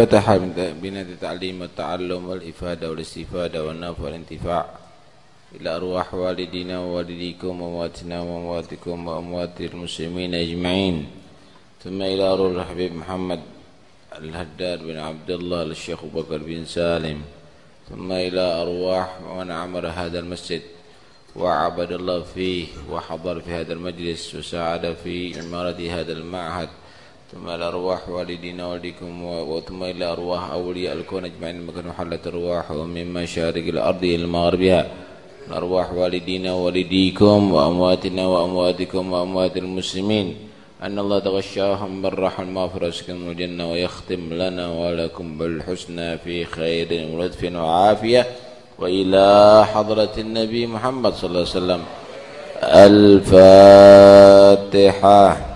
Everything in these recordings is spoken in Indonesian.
فتح بنا التعليم والتعلم والإفادة والاستفادة والنفع والانتفاع. إلى أرواح والدينا ووالديكم وأمواتنا وأمواتكم وأموات المسلمين أجمعين. ثم إلى أروح الحبيب محمد الهداد بن عبد الله للشيخ بكر بن سالم. ثم إلى أرواح من عمر هذا المسجد. وعبد الله فيه وحضر في هذا المجلس وساعد في عمارة هذا المعهد. ثم إلى أرواح والدينا والديكم وثم إلى أرواح أولياء الكون أجمعين مكان حلت أرواح ومن مشارق الأرض إلى مغربها أرواح والدينا ووالديكم وأمواتنا وأمواتكم وأموات المسلمين أن الله تغشاهم بالرحم المغفرة سكن الجنة ويختم لنا ولكم بالحسنى في خير ولطف وعافية وإلى حضرة النبي محمد صلى الله عليه وسلم الفاتحة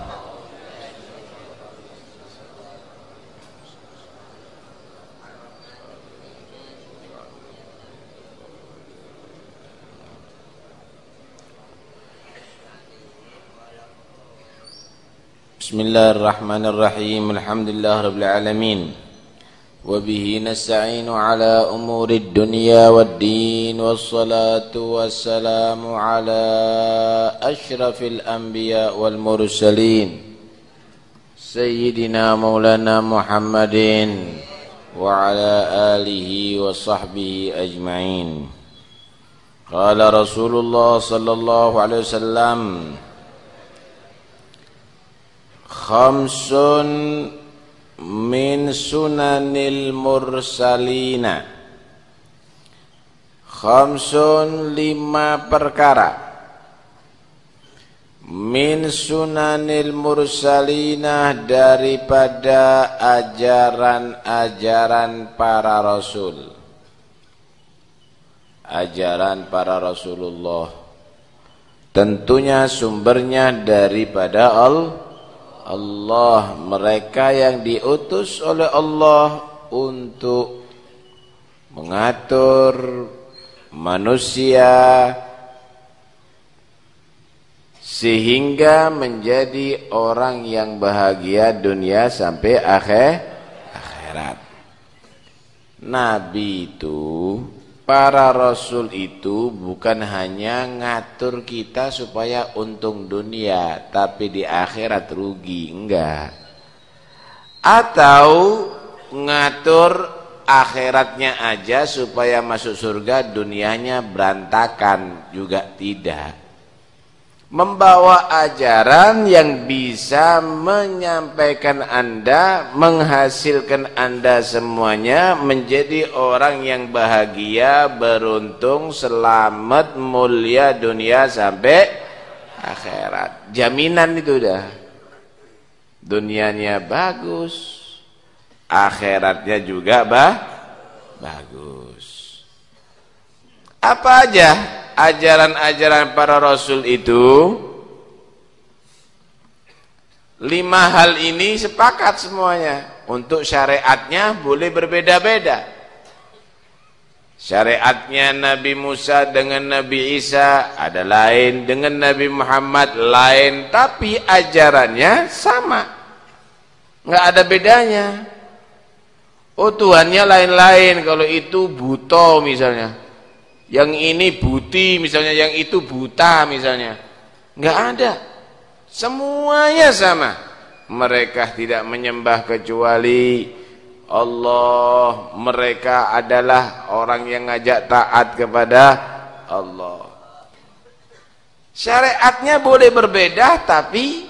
بسم الله الرحمن الرحيم الحمد لله رب العالمين وبه نستعين على أمور الدنيا والدين والصلاة والسلام على أشرف الأنبياء والمرسلين سيدنا مولانا محمد وعلى آله وصحبه أجمعين قال رسول الله صلى الله عليه وسلم khamsun min sunanil mursalina. Khamsun lima perkara. Min sunanil mursalina daripada ajaran-ajaran para rasul. Ajaran para rasulullah. Tentunya sumbernya daripada Allah Allah mereka yang diutus oleh Allah untuk mengatur manusia sehingga menjadi orang yang bahagia dunia sampai akhir akhirat. Nabi itu Para rasul itu bukan hanya ngatur kita supaya untung dunia, tapi di akhirat rugi, enggak. Atau ngatur akhiratnya aja supaya masuk surga, dunianya berantakan, juga tidak membawa ajaran yang bisa menyampaikan Anda, menghasilkan Anda semuanya menjadi orang yang bahagia, beruntung, selamat, mulia dunia sampai akhirat. Jaminan itu dah. Dunianya bagus, akhiratnya juga bah bagus. Apa aja ajaran-ajaran para rasul itu lima hal ini sepakat semuanya. Untuk syariatnya boleh berbeda-beda. Syariatnya Nabi Musa dengan Nabi Isa ada lain dengan Nabi Muhammad lain. Tapi ajarannya sama. Nggak ada bedanya. Oh Tuhannya lain-lain. Kalau itu buto misalnya yang ini buti misalnya. Yang itu buta misalnya. Nggak ada. Semuanya sama. Mereka tidak menyembah kecuali Allah. Mereka adalah orang yang ngajak taat kepada Allah. Syariatnya boleh berbeda tapi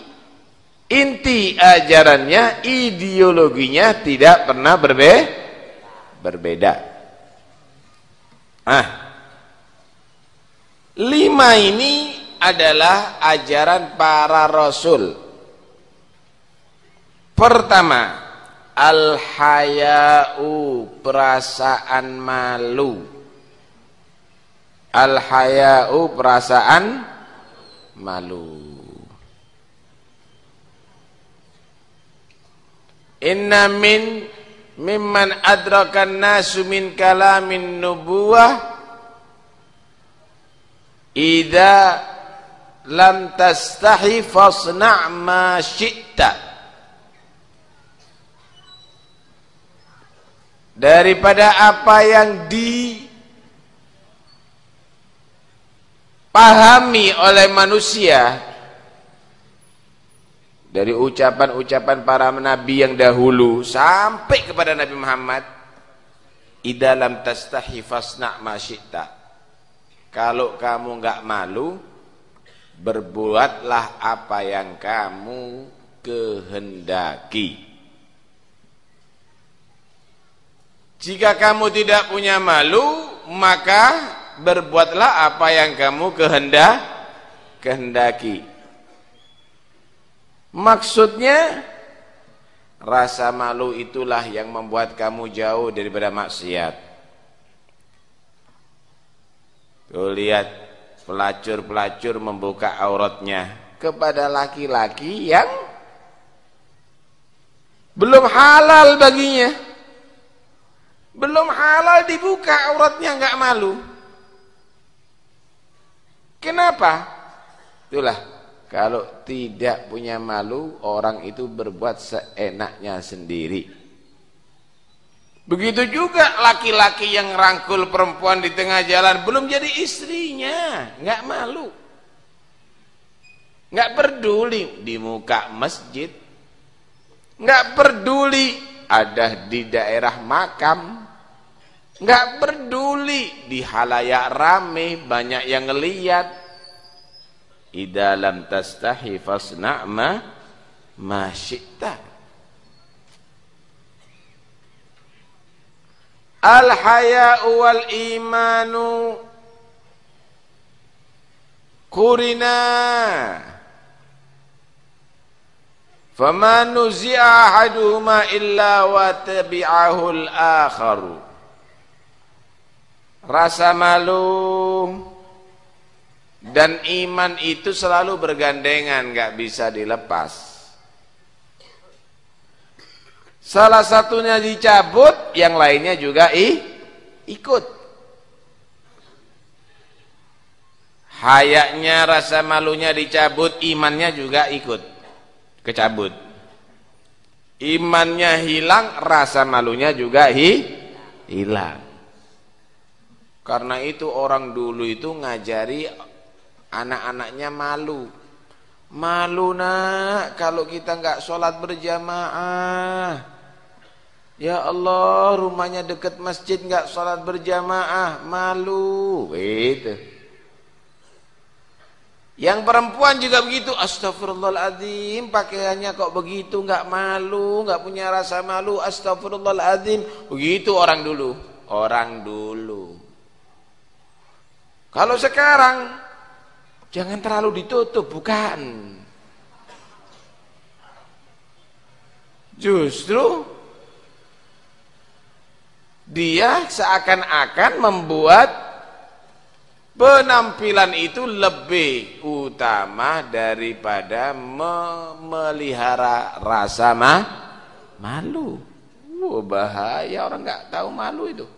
inti ajarannya ideologinya tidak pernah berbe berbeda. Ah Lima ini adalah ajaran para rasul. Pertama, al-haya'u perasaan malu. Al-haya'u perasaan malu. Inna min mimman adrakan nasu min kalamin nubuwah Ida lam tastahi fasna' ma syi'ta. Daripada apa yang dipahami oleh manusia dari ucapan-ucapan para nabi yang dahulu sampai kepada Nabi Muhammad idalam tastahi fasna ma kalau kamu enggak malu berbuatlah apa yang kamu kehendaki Jika kamu tidak punya malu, maka berbuatlah apa yang kamu kehendak kehendaki. Maksudnya rasa malu itulah yang membuat kamu jauh daripada maksiat. Tuh lihat pelacur-pelacur membuka auratnya kepada laki-laki yang belum halal baginya. Belum halal dibuka auratnya nggak malu. Kenapa? Itulah kalau tidak punya malu orang itu berbuat seenaknya sendiri. Begitu juga laki-laki yang rangkul perempuan di tengah jalan belum jadi istrinya, nggak malu. nggak peduli di muka masjid. nggak peduli ada di daerah makam Enggak peduli di halayak rame banyak yang ngeliat. Idalam tastahi fasna' ma ma Al haya'u wal imanu kurina. Faman nuzi'a ahaduhuma illa wa tabi'ahu al-akharu. Rasa malu dan iman itu selalu bergandengan nggak bisa dilepas salah satunya dicabut yang lainnya juga ih, ikut hayaknya rasa malunya dicabut imannya juga ikut kecabut imannya hilang rasa malunya juga hi, hilang karena itu orang dulu itu ngajari anak-anaknya malu. Malu nak kalau kita nggak sholat berjamaah. Ya Allah rumahnya dekat masjid nggak sholat berjamaah malu. Itu. Yang perempuan juga begitu. Astagfirullahaladzim pakaiannya kok begitu nggak malu nggak punya rasa malu. Astagfirullahaladzim begitu orang dulu. Orang dulu. Kalau sekarang jangan terlalu ditutup, bukan. Justru dia seakan-akan membuat penampilan itu lebih utama daripada memelihara rasa mah malu. Oh, bahaya orang nggak tahu malu itu.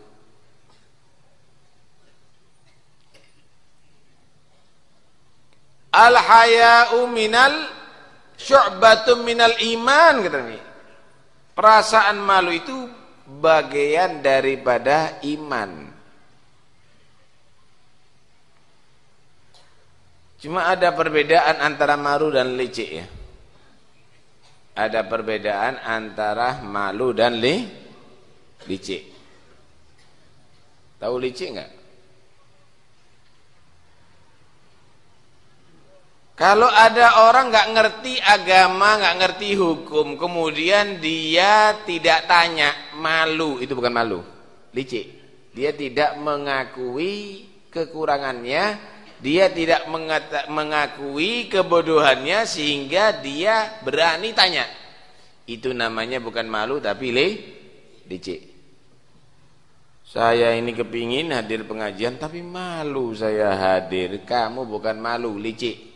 al haya'u minal syu'batun minal iman kata Nabi. Perasaan malu itu bagian daripada iman. Cuma ada perbedaan antara malu dan licik ya. Ada perbedaan antara malu dan li, licik. Tahu licik enggak? Kalau ada orang nggak ngerti agama, nggak ngerti hukum, kemudian dia tidak tanya, malu itu bukan malu, licik. Dia tidak mengakui kekurangannya, dia tidak mengakui kebodohannya sehingga dia berani tanya. Itu namanya bukan malu tapi le, licik. Saya ini kepingin hadir pengajian tapi malu saya hadir. Kamu bukan malu, licik.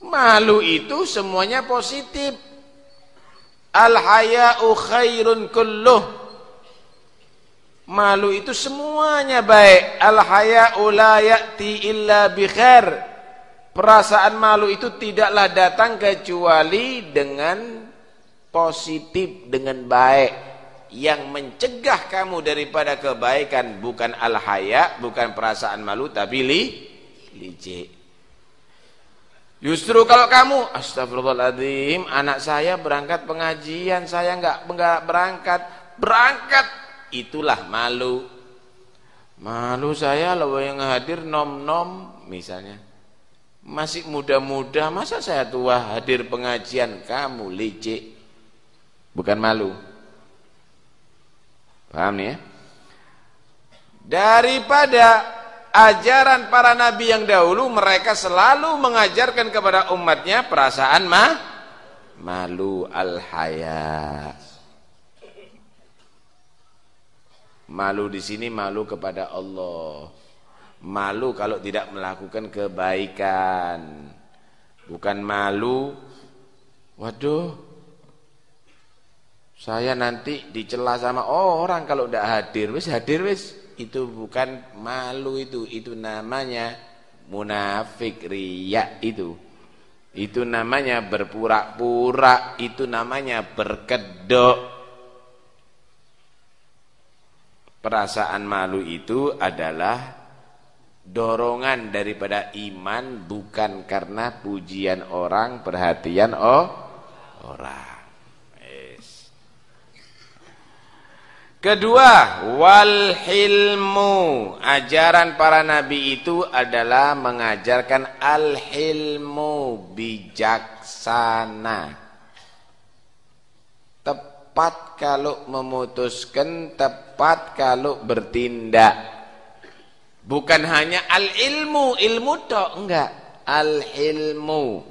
Malu itu semuanya positif. Al-haya'u khairun kulluh. Malu itu semuanya baik. Al-haya'u la ya'ti illa bi khair. Perasaan malu itu tidaklah datang kecuali dengan positif dengan baik yang mencegah kamu daripada kebaikan bukan al-haya, bukan perasaan malu tapi li licik. Justru kalau kamu astagfirullahaladzim, anak saya berangkat pengajian, saya enggak enggak berangkat. Berangkat itulah malu. Malu saya loh yang hadir nom-nom misalnya. Masih muda-muda, masa saya tua hadir pengajian kamu licik. Bukan malu. Paham ya? Daripada ajaran para nabi yang dahulu mereka selalu mengajarkan kepada umatnya perasaan ma malu al-haya. Malu di sini malu kepada Allah. Malu kalau tidak melakukan kebaikan. Bukan malu waduh saya nanti dicela sama orang kalau tidak hadir, wis hadir wis. Itu bukan malu itu, itu namanya munafik riya itu. Itu namanya berpura-pura, itu namanya berkedok. Perasaan malu itu adalah dorongan daripada iman bukan karena pujian orang, perhatian oh orang. Kedua, wal hilmu. Ajaran para nabi itu adalah mengajarkan al hilmu bijaksana. Tepat kalau memutuskan, tepat kalau bertindak. Bukan hanya al ilmu, ilmu tok enggak. Al hilmu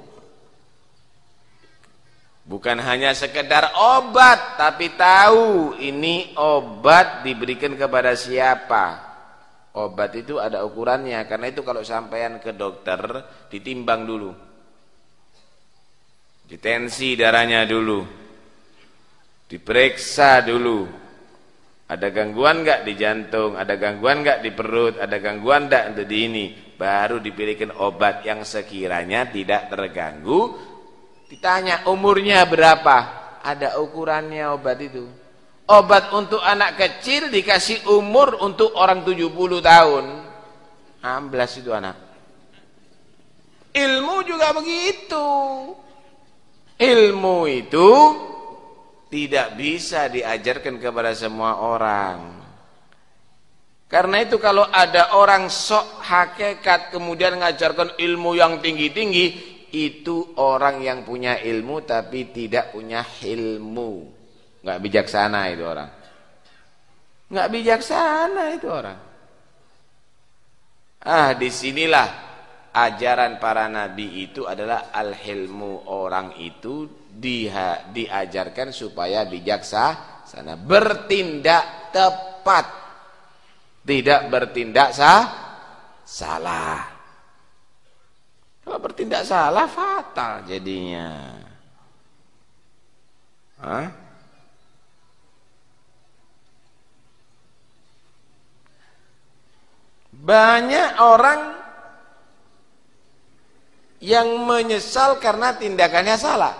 Bukan hanya sekedar obat, tapi tahu ini obat diberikan kepada siapa. Obat itu ada ukurannya, karena itu kalau sampean ke dokter, ditimbang dulu. Ditensi darahnya dulu. Diperiksa dulu. Ada gangguan enggak di jantung, ada gangguan enggak di perut, ada gangguan enggak untuk di ini. Baru dipilihkan obat yang sekiranya tidak terganggu Ditanya umurnya berapa? Ada ukurannya obat itu. Obat untuk anak kecil dikasih umur untuk orang 70 tahun. 16 itu anak. Ilmu juga begitu. Ilmu itu tidak bisa diajarkan kepada semua orang. Karena itu kalau ada orang sok hakikat kemudian mengajarkan ilmu yang tinggi-tinggi, itu orang yang punya ilmu tapi tidak punya ilmu. Enggak bijaksana itu orang. Enggak bijaksana itu orang. Ah, di sinilah ajaran para nabi itu adalah al-hilmu orang itu dia diajarkan supaya bijaksana, bertindak tepat. Tidak bertindak sah, salah. Kalau bertindak salah fatal jadinya. Hah? Banyak orang yang menyesal karena tindakannya salah.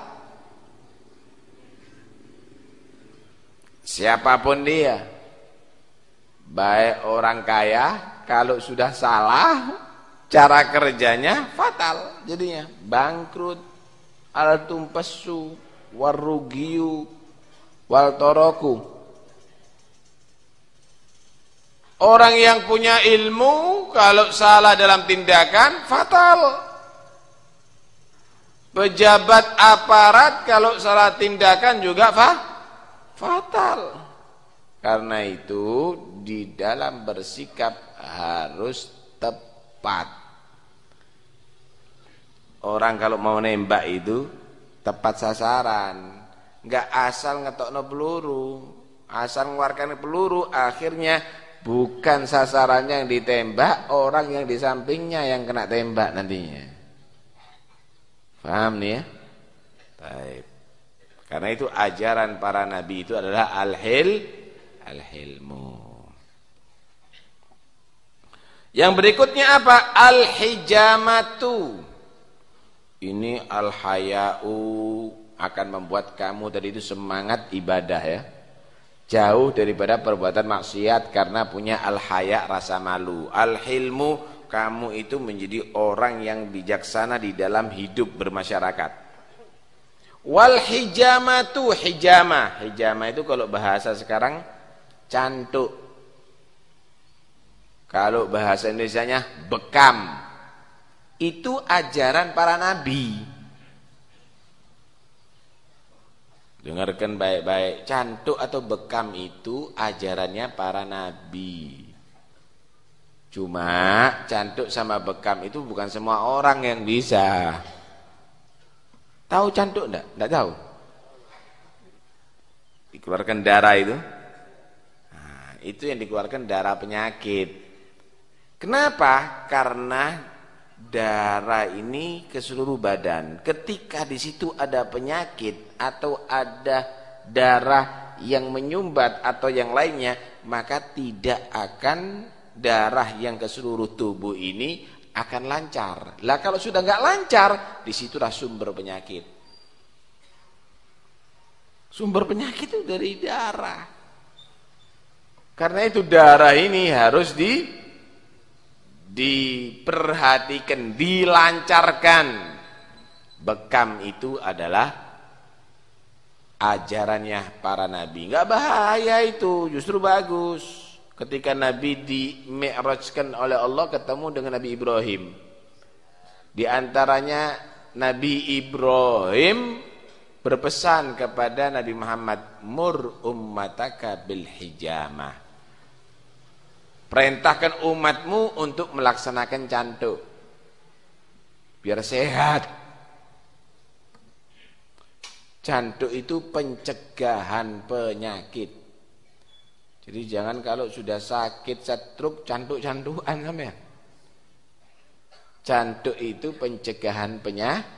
Siapa pun dia. Baik orang kaya kalau sudah salah cara kerjanya fatal jadinya. Bangkrut. Al tumpasu warugiu. Wal toroku orang yang punya ilmu kalau salah dalam tindakan fatal. Pejabat aparat kalau salah tindakan juga fa fatal. Karena itu di dalam bersikap harus tepat Orang kalau mau nembak itu tepat sasaran, nggak asal ngetokno peluru, asal mengeluarkan peluru akhirnya bukan sasarannya yang ditembak, orang yang di sampingnya yang kena tembak nantinya. Paham nih ya? Baik. Karena itu ajaran para nabi itu adalah al-hil al-hilmu. Yang berikutnya apa? Al-hijamatu. Ini al-haya'u akan membuat kamu tadi itu semangat ibadah ya. Jauh daripada perbuatan maksiat karena punya al-haya rasa malu. Al-hilmu kamu itu menjadi orang yang bijaksana di dalam hidup bermasyarakat. Wal hijamatu hijama. Hijama itu kalau bahasa sekarang cantuk. Kalau bahasa Indonesianya bekam. Itu ajaran para nabi. Dengarkan baik-baik, cantuk atau bekam itu ajarannya para nabi. Cuma cantuk sama bekam itu bukan semua orang yang bisa. Tahu cantuk enggak? Enggak tahu. Dikeluarkan darah itu. Nah, itu yang dikeluarkan darah penyakit. Kenapa? Karena darah ini ke seluruh badan. Ketika di situ ada penyakit atau ada darah yang menyumbat atau yang lainnya, maka tidak akan darah yang ke seluruh tubuh ini akan lancar. Lah kalau sudah nggak lancar, di situlah sumber penyakit. Sumber penyakit itu dari darah. Karena itu darah ini harus di diperhatikan, dilancarkan. Bekam itu adalah ajarannya para nabi. Enggak bahaya itu, justru bagus. Ketika Nabi di-mi'rajkan oleh Allah ketemu dengan Nabi Ibrahim. Di antaranya Nabi Ibrahim berpesan kepada Nabi Muhammad, "Mur ummataka bil hijamah." Perintahkan umatmu untuk melaksanakan cantuk. Biar sehat. Cantuk itu pencegahan penyakit. Jadi jangan kalau sudah sakit setruk cantuk-cantukan ya. Cantuk itu pencegahan penyakit.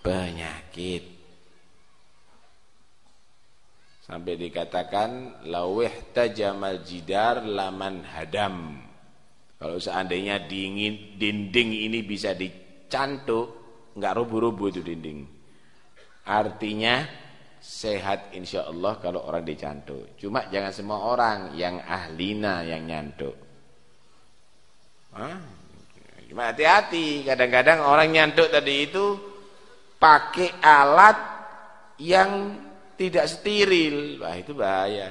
Penyakit. Sampai dikatakan lawih tajamal jidar laman hadam. Kalau seandainya dingin dinding ini bisa dicantuk, enggak rubuh-rubuh itu dinding. Artinya sehat insya Allah kalau orang dicantuk. Cuma jangan semua orang yang ahlina yang nyantuk. Cuma hati-hati, kadang-kadang orang nyantuk tadi itu pakai alat yang tidak steril. Wah, itu bahaya.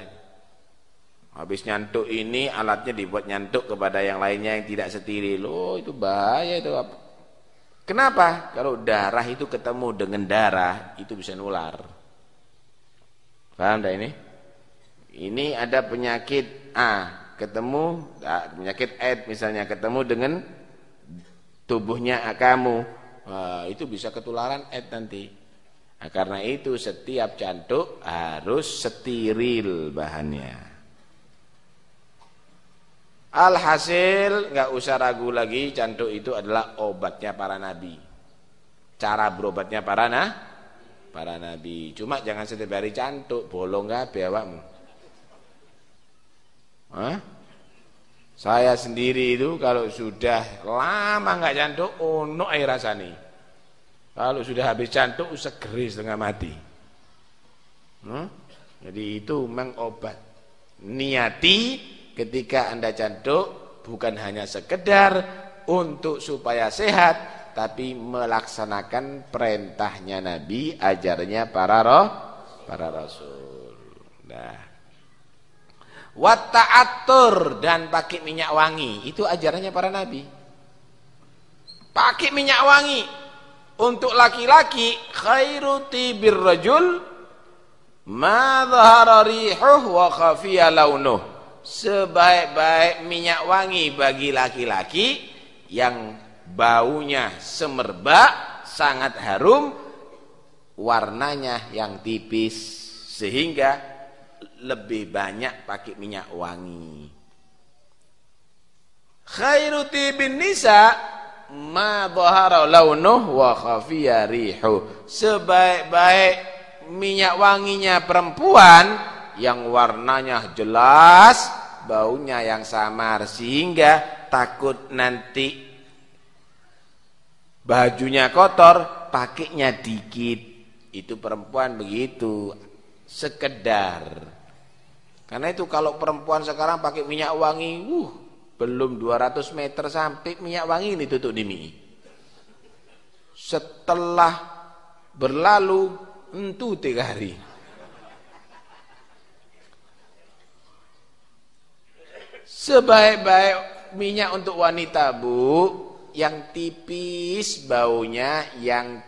Habis nyantuk ini alatnya dibuat nyantuk kepada yang lainnya yang tidak steril. Oh, itu bahaya itu. Kenapa? Kalau darah itu ketemu dengan darah, itu bisa nular. Paham tak ini? Ini ada penyakit A, ketemu penyakit AIDS misalnya ketemu dengan tubuhnya kamu. Wah, itu bisa ketularan AIDS nanti. Nah, karena itu setiap cantuk harus steril bahannya. Alhasil nggak usah ragu lagi cantuk itu adalah obatnya para nabi. Cara berobatnya para nah, para nabi. Cuma jangan setiap hari cantuk, bolong kabeh awakmu. Hah? Saya sendiri itu kalau sudah lama nggak cantuk, ono air rasani. Kalau sudah habis cantuk segeri setengah mati. Hmm? Jadi itu memang obat. Niati ketika Anda cantuk bukan hanya sekedar untuk supaya sehat tapi melaksanakan perintahnya Nabi, ajarnya para roh, para rasul. Nah. Wata'atur dan pakai minyak wangi, itu ajarannya para nabi. Pakai minyak wangi, untuk laki-laki khairu tibir rajul ma dhahara rihuh wa khafiya launuh. Sebaik-baik minyak wangi bagi laki-laki yang baunya semerbak sangat harum warnanya yang tipis sehingga lebih banyak pakai minyak wangi. Khairu tibin nisa ma dhahara launuh wa khafiya rihu sebaik-baik minyak wanginya perempuan yang warnanya jelas baunya yang samar sehingga takut nanti bajunya kotor pakainya dikit Itu perempuan begitu. Sekedar. Karena itu kalau perempuan sekarang pakai minyak wangi, uh, belum 200 meter sampai minyak wangi ini tutup di mie. Setelah berlalu, entu tiga hari. Sebaik-baik minyak untuk wanita bu, yang tipis baunya, yang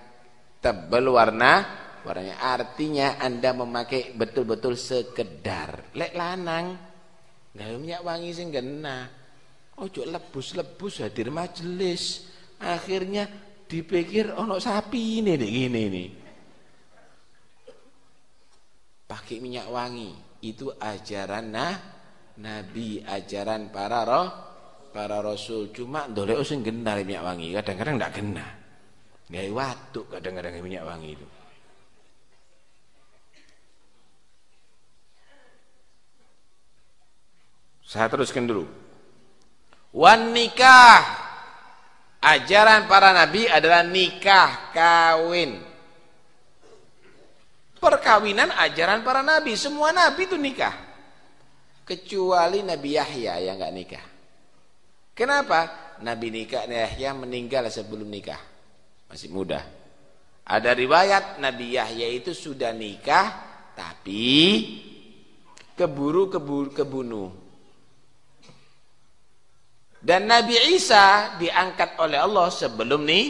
tebal warna Warnanya artinya Anda memakai betul-betul sekedar. Lek lanang gawe minyak wangi sing kena. Ojo lebus-lebus hadir majelis. Akhirnya dipikir ono sapi ini nih gini nih. Pakai minyak wangi itu ajaran nah nabi, ajaran para roh, para rasul. Cuma ndolek sing kena minyak wangi, kadang-kadang ndak kena. Gawe waduk kadang-kadang minyak wangi itu. Saya teruskan dulu. Wan nikah. Ajaran para nabi adalah nikah, kawin. Perkawinan ajaran para nabi, semua nabi itu nikah. Kecuali Nabi Yahya yang enggak nikah. Kenapa? Nabi nikah Yahya meninggal sebelum nikah. Masih muda. Ada riwayat Nabi Yahya itu sudah nikah tapi keburu keburu kebunuh dan Nabi Isa diangkat oleh Allah sebelum nih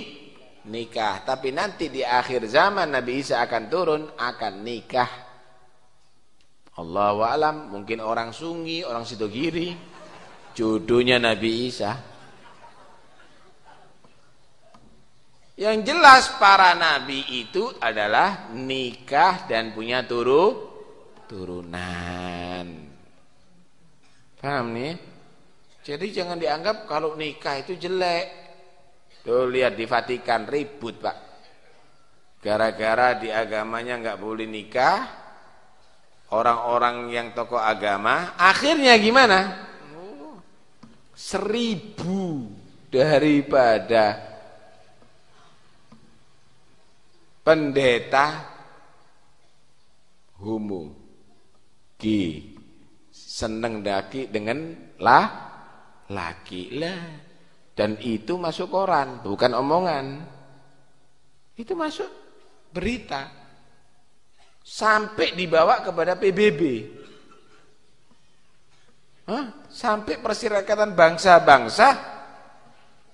nikah. Tapi nanti di akhir zaman Nabi Isa akan turun, akan nikah. Allah alam, mungkin orang Sungi, orang Sidogiri, jodohnya Nabi Isa. Yang jelas para nabi itu adalah nikah dan punya turu turunan. Paham nih? Jadi jangan dianggap kalau nikah itu jelek. Tuh lihat di Vatikan ribut pak. Gara-gara di agamanya nggak boleh nikah. Orang-orang yang tokoh agama. Akhirnya gimana? seribu daripada pendeta homo. G. Seneng daki dengan lah laki lah. Dan itu masuk koran bukan omongan. Itu masuk berita. Sampai dibawa kepada PBB Hah? sampai perserikatan bangsa-bangsa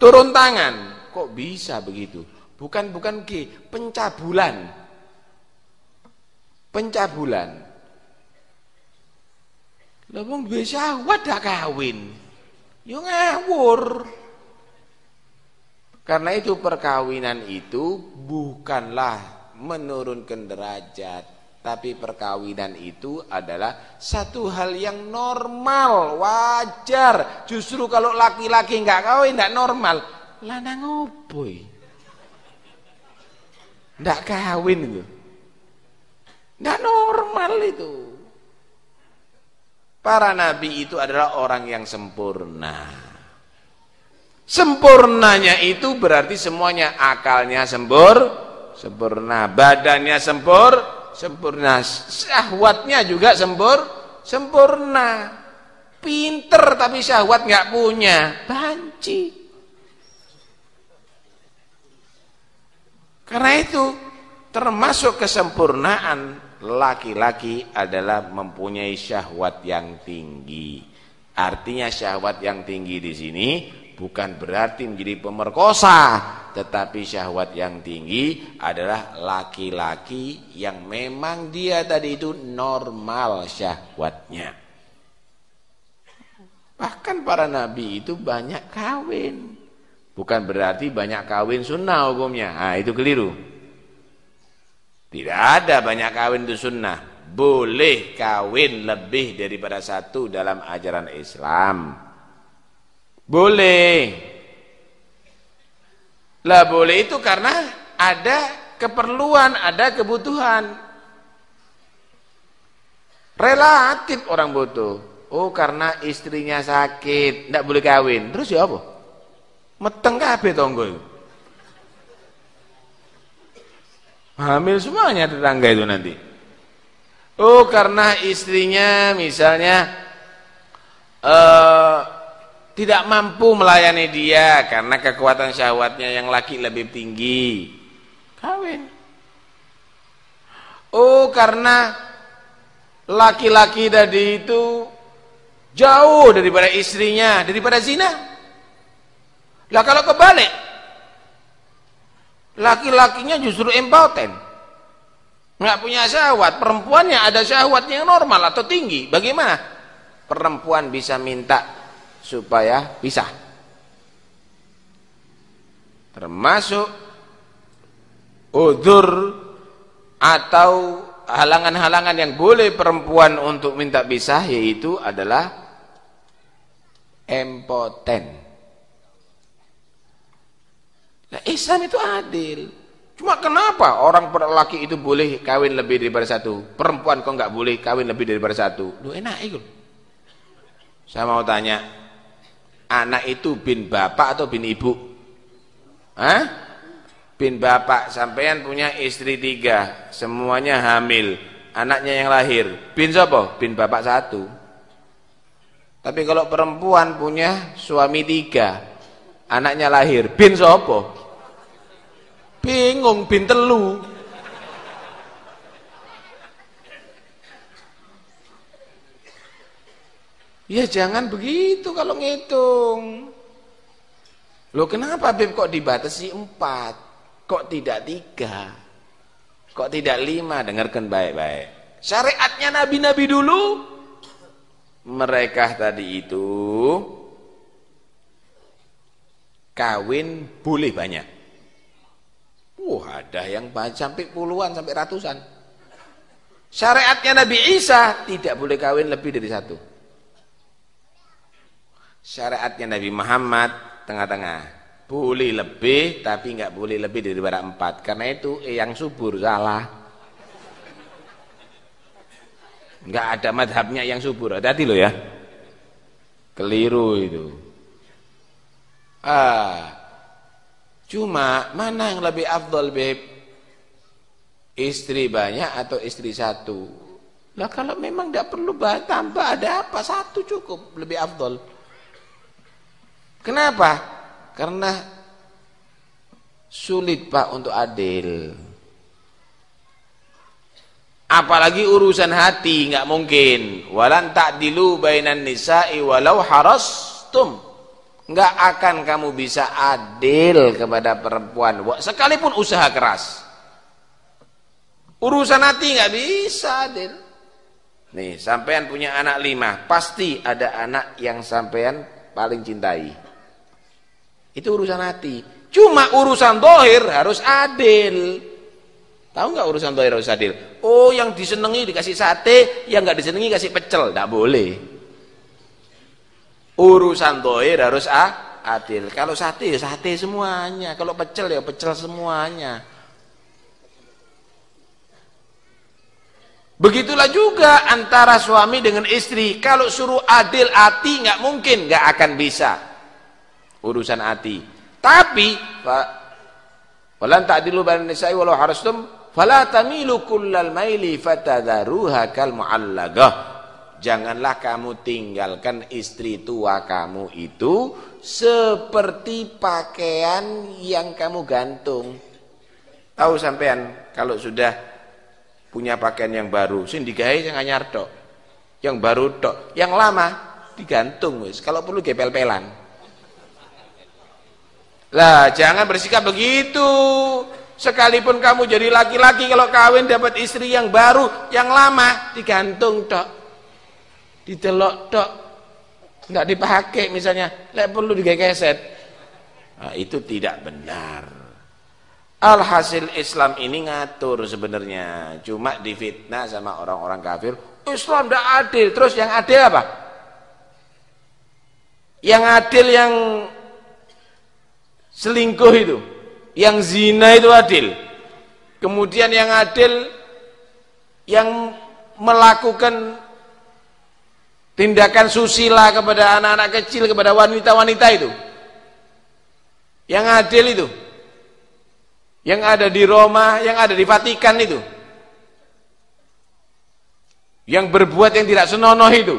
turun tangan. Kok bisa begitu? Bukan bukan G pencabulan. Pencabulan. Lah wong duwe syahwat kawin Yo ngawur. Karena itu perkawinan itu bukanlah menurunkan derajat, tapi perkawinan itu adalah satu hal yang normal, wajar. Justru kalau laki-laki nggak kawin nggak normal, lanang oboy. Nggak kawin itu. Nggak normal itu. Para nabi itu adalah orang yang sempurna. Sempurnanya itu berarti semuanya akalnya sempur, sempurna, badannya sempur, sempurna, syahwatnya juga sempur, sempurna. Pinter tapi syahwat nggak punya, banci. Karena itu termasuk kesempurnaan laki-laki adalah mempunyai syahwat yang tinggi. Artinya syahwat yang tinggi di sini bukan berarti menjadi pemerkosa, tetapi syahwat yang tinggi adalah laki-laki yang memang dia tadi itu normal syahwatnya. Bahkan para nabi itu banyak kawin. Bukan berarti banyak kawin sunnah hukumnya. Nah, itu keliru. Tidak ada banyak kawin itu sunnah. Boleh kawin lebih daripada satu dalam ajaran Islam. Boleh. Lah boleh itu karena ada keperluan, ada kebutuhan. Relatif orang butuh. Oh karena istrinya sakit, tidak boleh kawin. Terus ya apa? Meteng kabeh tonggo Hamil semuanya tetangga itu nanti. Oh, karena istrinya misalnya uh, tidak mampu melayani dia karena kekuatan syahwatnya yang laki lebih tinggi. Kawin. Oh, karena laki-laki tadi itu jauh daripada istrinya, daripada zina. Lah kalau kebalik, laki-lakinya justru impoten. Nggak punya syahwat, perempuannya ada syahwatnya yang normal atau tinggi. Bagaimana? Perempuan bisa minta supaya bisa. Termasuk udur atau halangan-halangan yang boleh perempuan untuk minta pisah yaitu adalah impoten. Nah, Islam itu adil. Cuma kenapa orang laki itu boleh kawin lebih daripada satu, perempuan kok nggak boleh kawin lebih daripada satu? Lu enak itu. Saya mau tanya, anak itu bin bapak atau bin ibu? Hah? Bin bapak, sampean punya istri tiga, semuanya hamil, anaknya yang lahir. Bin siapa? Bin bapak satu. Tapi kalau perempuan punya suami tiga, anaknya lahir, bin siapa? Bingung bin telu. Ya jangan begitu kalau ngitung. Loh kenapa Bib kok dibatasi empat? Kok tidak tiga? Kok tidak lima? Dengarkan baik-baik. Syariatnya nabi-nabi dulu. Mereka tadi itu kawin boleh banyak. Wah, ada yang sampai puluhan, sampai ratusan. Syariatnya Nabi Isa tidak boleh kawin lebih dari satu. Syariatnya Nabi Muhammad tengah-tengah. Boleh lebih, tapi nggak boleh lebih daripada empat. Karena itu eh, yang subur salah. Nggak ada madhabnya yang subur. Hati-hati loh ya. Keliru itu. Ah, Cuma mana yang lebih afdol beb? Istri banyak atau istri satu? Lah kalau memang tidak perlu tambah ada apa? Satu cukup lebih afdol. Kenapa? Karena sulit Pak untuk adil. Apalagi urusan hati nggak mungkin. Walan ta'dilu bainan nisa'i walau harastum. Enggak akan kamu bisa adil kepada perempuan sekalipun usaha keras. Urusan hati enggak bisa adil. Nih, sampean punya anak lima, pasti ada anak yang sampean paling cintai. Itu urusan hati. Cuma urusan dohir harus adil. Tahu nggak urusan dohir harus adil? Oh, yang disenangi dikasih sate, yang nggak disenangi kasih pecel, nggak boleh. Urusan dohir harus ah, adil. Kalau sate ya sate semuanya. Kalau pecel ya pecel semuanya. Begitulah juga antara suami dengan istri. Kalau suruh adil hati nggak mungkin, nggak akan bisa. Urusan hati. Tapi walan ta'dilu bainan nisa'i walau harastum fala tamilu kullal maili fatadharuha kal janganlah kamu tinggalkan istri tua kamu itu seperti pakaian yang kamu gantung. Tahu sampean kalau sudah punya pakaian yang baru, sing digawe sing anyar. Yang baru tok, yang lama digantung wis. Kalau perlu gepel-pelan. Lah, jangan bersikap begitu. Sekalipun kamu jadi laki-laki kalau kawin dapat istri yang baru, yang lama digantung tok ditelok tok nggak dipakai misalnya lek perlu digeset nah, itu tidak benar. Alhasil Islam ini ngatur sebenarnya. Cuma difitnah sama orang-orang kafir. Islam tidak adil. Terus yang adil apa? Yang adil yang selingkuh itu. Yang zina itu adil. Kemudian yang adil yang melakukan tindakan susila kepada anak-anak kecil kepada wanita-wanita itu yang adil itu Yang ada di Roma, yang ada di Vatikan itu. Yang berbuat yang tidak senonoh itu.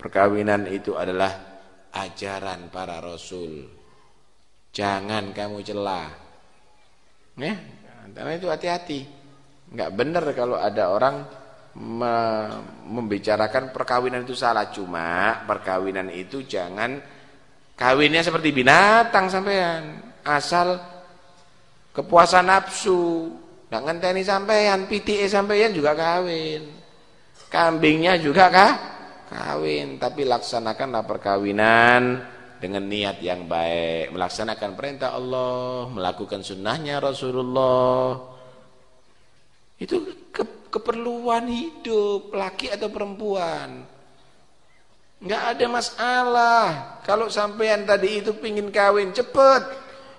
Perkawinan itu adalah ajaran para rasul. Jangan kamu celah. Ya, karena itu hati-hati. Enggak benar kalau ada orang me membicarakan perkawinan itu salah. Cuma perkawinan itu jangan kawinnya seperti binatang sampean. Asal kepuasan nafsu. Enggak ngenteni sampean, pitike sampean juga kawin. Kambingnya juga kah? kawin tapi laksanakanlah perkawinan dengan niat yang baik melaksanakan perintah Allah melakukan sunnahnya Rasulullah itu ke keperluan hidup laki atau perempuan. Nggak ada masalah. Kalau sampean tadi itu pingin kawin cepet.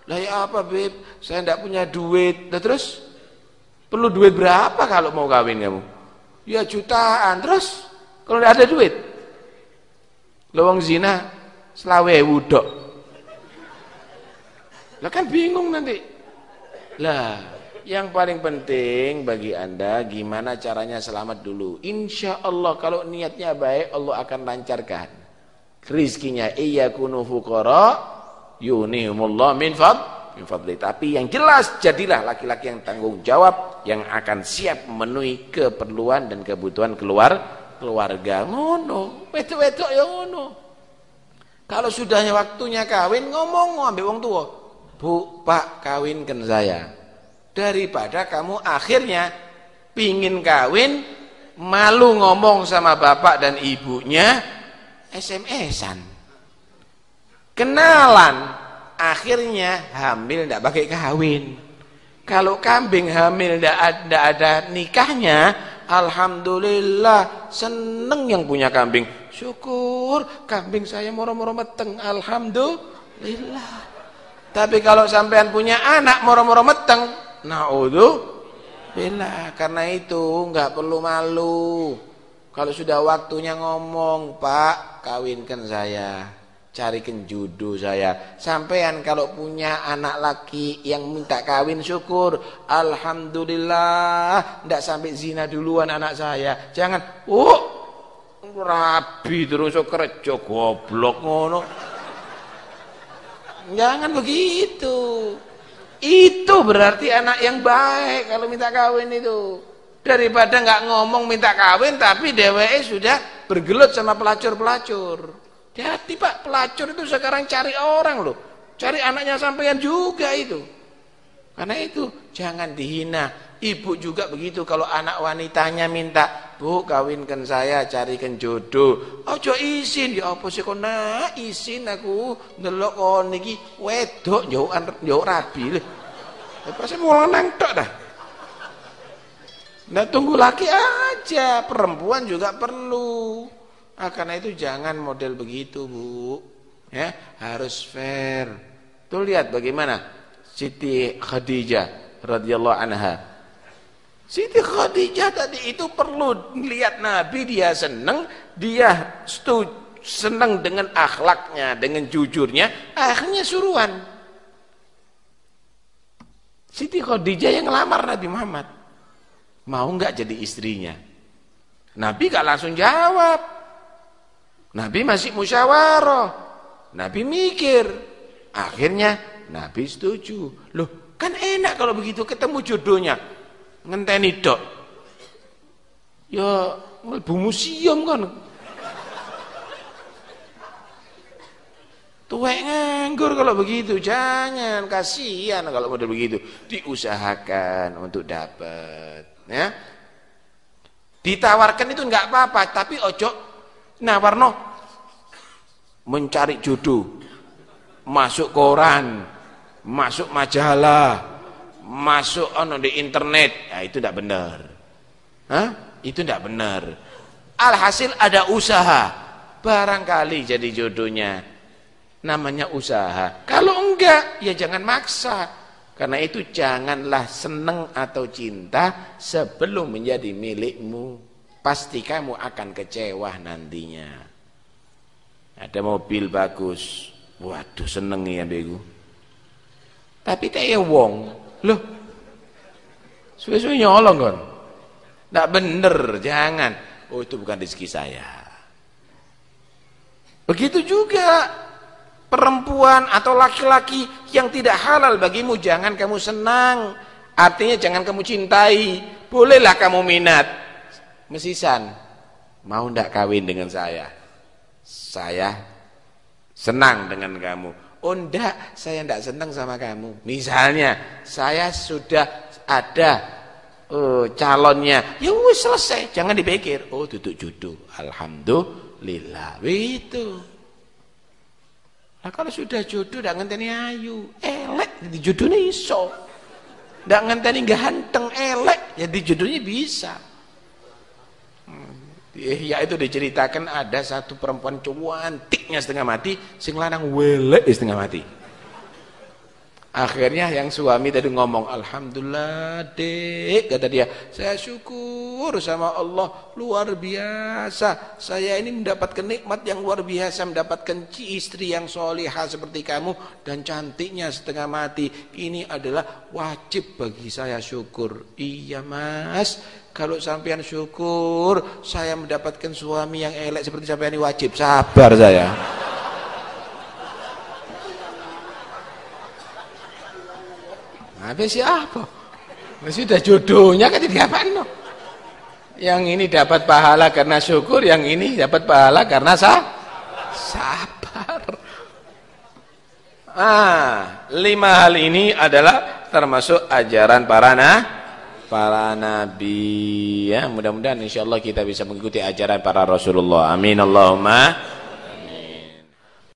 Lah ya apa beb? Saya tidak punya duit. Nah, terus? Perlu duit berapa kalau mau kawin kamu? Ya jutaan. Terus? Kalau tidak ada duit. Lawang zina selawe wudok. Lah kan bingung nanti. Lah, yang paling penting bagi Anda gimana caranya selamat dulu. Insya Allah kalau niatnya baik Allah akan lancarkan. Rizkinya kunu fuqara yunihumullah min fad min fadli. Tapi yang jelas jadilah laki-laki yang tanggung jawab yang akan siap memenuhi keperluan dan kebutuhan keluar keluarga ngono wedok-wedok ya ngono kalau sudahnya waktunya kawin ngomong ambil wong tua bu pak kawinkan saya daripada kamu akhirnya pingin kawin malu ngomong sama bapak dan ibunya SMS-an kenalan akhirnya hamil tidak pakai kawin kalau kambing hamil tidak ada, ada nikahnya Alhamdulillah seneng yang punya kambing. Syukur kambing saya moro-moro meteng. Alhamdulillah. Tapi kalau sampean punya anak moro-moro meteng, naudzubillah. Karena itu nggak perlu malu. Kalau sudah waktunya ngomong, Pak, kawinkan saya carikan jodoh saya. Sampean kalau punya anak laki yang minta kawin syukur. Alhamdulillah. Tidak sampai zina duluan anak saya. Jangan, oh rabi terus kerja goblok ngono. Jangan begitu. Itu berarti anak yang baik kalau minta kawin itu. Daripada nggak ngomong minta kawin tapi DWE sudah bergelut sama pelacur-pelacur. Hati pak, pelacur itu sekarang cari orang loh. Cari anaknya sampean juga itu. Karena itu jangan dihina. Ibu juga begitu kalau anak wanitanya minta, "Bu, kawinkan saya, carikan jodoh." Ojo izin, ya apa sih kok nak izin aku ndelok kon niki wedok njaukan njau rabi lho. Ya pasti mau nang tok dah. Nah tunggu laki aja, perempuan juga perlu. Ah, karena itu jangan model begitu, Bu. Ya, harus fair. Tuh lihat bagaimana Siti Khadijah radhiyallahu anha. Siti Khadijah tadi itu perlu lihat Nabi dia senang, dia setuju, senang dengan akhlaknya, dengan jujurnya, akhirnya suruhan. Siti Khadijah yang ngelamar Nabi Muhammad. Mau enggak jadi istrinya? Nabi gak langsung jawab. Nabi masih musyawarah. Nabi mikir. Akhirnya Nabi setuju. Loh, kan enak kalau begitu ketemu jodohnya. Ngenteni dok. Ya, mlebu museum kan. Tuwek nganggur kalau begitu, jangan kasihan kalau model begitu. Diusahakan untuk dapat, ya. Ditawarkan itu enggak apa-apa, tapi ojo Nah Warno mencari jodoh, masuk koran, masuk majalah, masuk ono di internet, ya itu tidak benar. Hah? Itu tidak benar. Alhasil ada usaha, barangkali jadi jodohnya. Namanya usaha. Kalau enggak, ya jangan maksa. Karena itu janganlah seneng atau cinta sebelum menjadi milikmu pasti kamu akan kecewa nantinya. Ada mobil bagus, waduh seneng ya begu. Tapi teh wong. Loh. Suwe-suwe nyolong kan. Enggak bener, jangan. Oh itu bukan rezeki saya. Begitu juga perempuan atau laki-laki yang tidak halal bagimu jangan kamu senang. Artinya jangan kamu cintai. Bolehlah kamu minat. Mesisan. Mau ndak kawin dengan saya? Saya senang dengan kamu. Oh ndak, saya ndak senang sama kamu. Misalnya, saya sudah ada uh, calonnya. Ya wis selesai, jangan dipikir. Oh duduk jodoh. Alhamdulillah. Itu. Nah kalau sudah jodoh ndak ngenteni ayu, elek jadi jodohnya iso. Ndak ngenteni ganteng, elek jadi jodohnya bisa. Hmm. Ya itu diceritakan ada satu perempuan cantiknya setengah mati, sing lanang welek setengah mati. Akhirnya yang suami tadi ngomong, Alhamdulillah dek, kata dia, saya syukur sama Allah, luar biasa. Saya ini mendapatkan nikmat yang luar biasa, mendapatkan istri yang solihah seperti kamu, dan cantiknya setengah mati. Ini adalah wajib bagi saya syukur. Iya mas, kalau sampean syukur, saya mendapatkan suami yang elek seperti sampean ini wajib. Sabar saya. Habis siapa? Sudah jodohnya kan jadi apa no? Yang ini dapat pahala karena syukur, yang ini dapat pahala karena sah? sabar. Ah, lima hal ini adalah termasuk ajaran para nah, para nabi ya. Mudah-mudahan insyaallah kita bisa mengikuti ajaran para Rasulullah. Amin Allahumma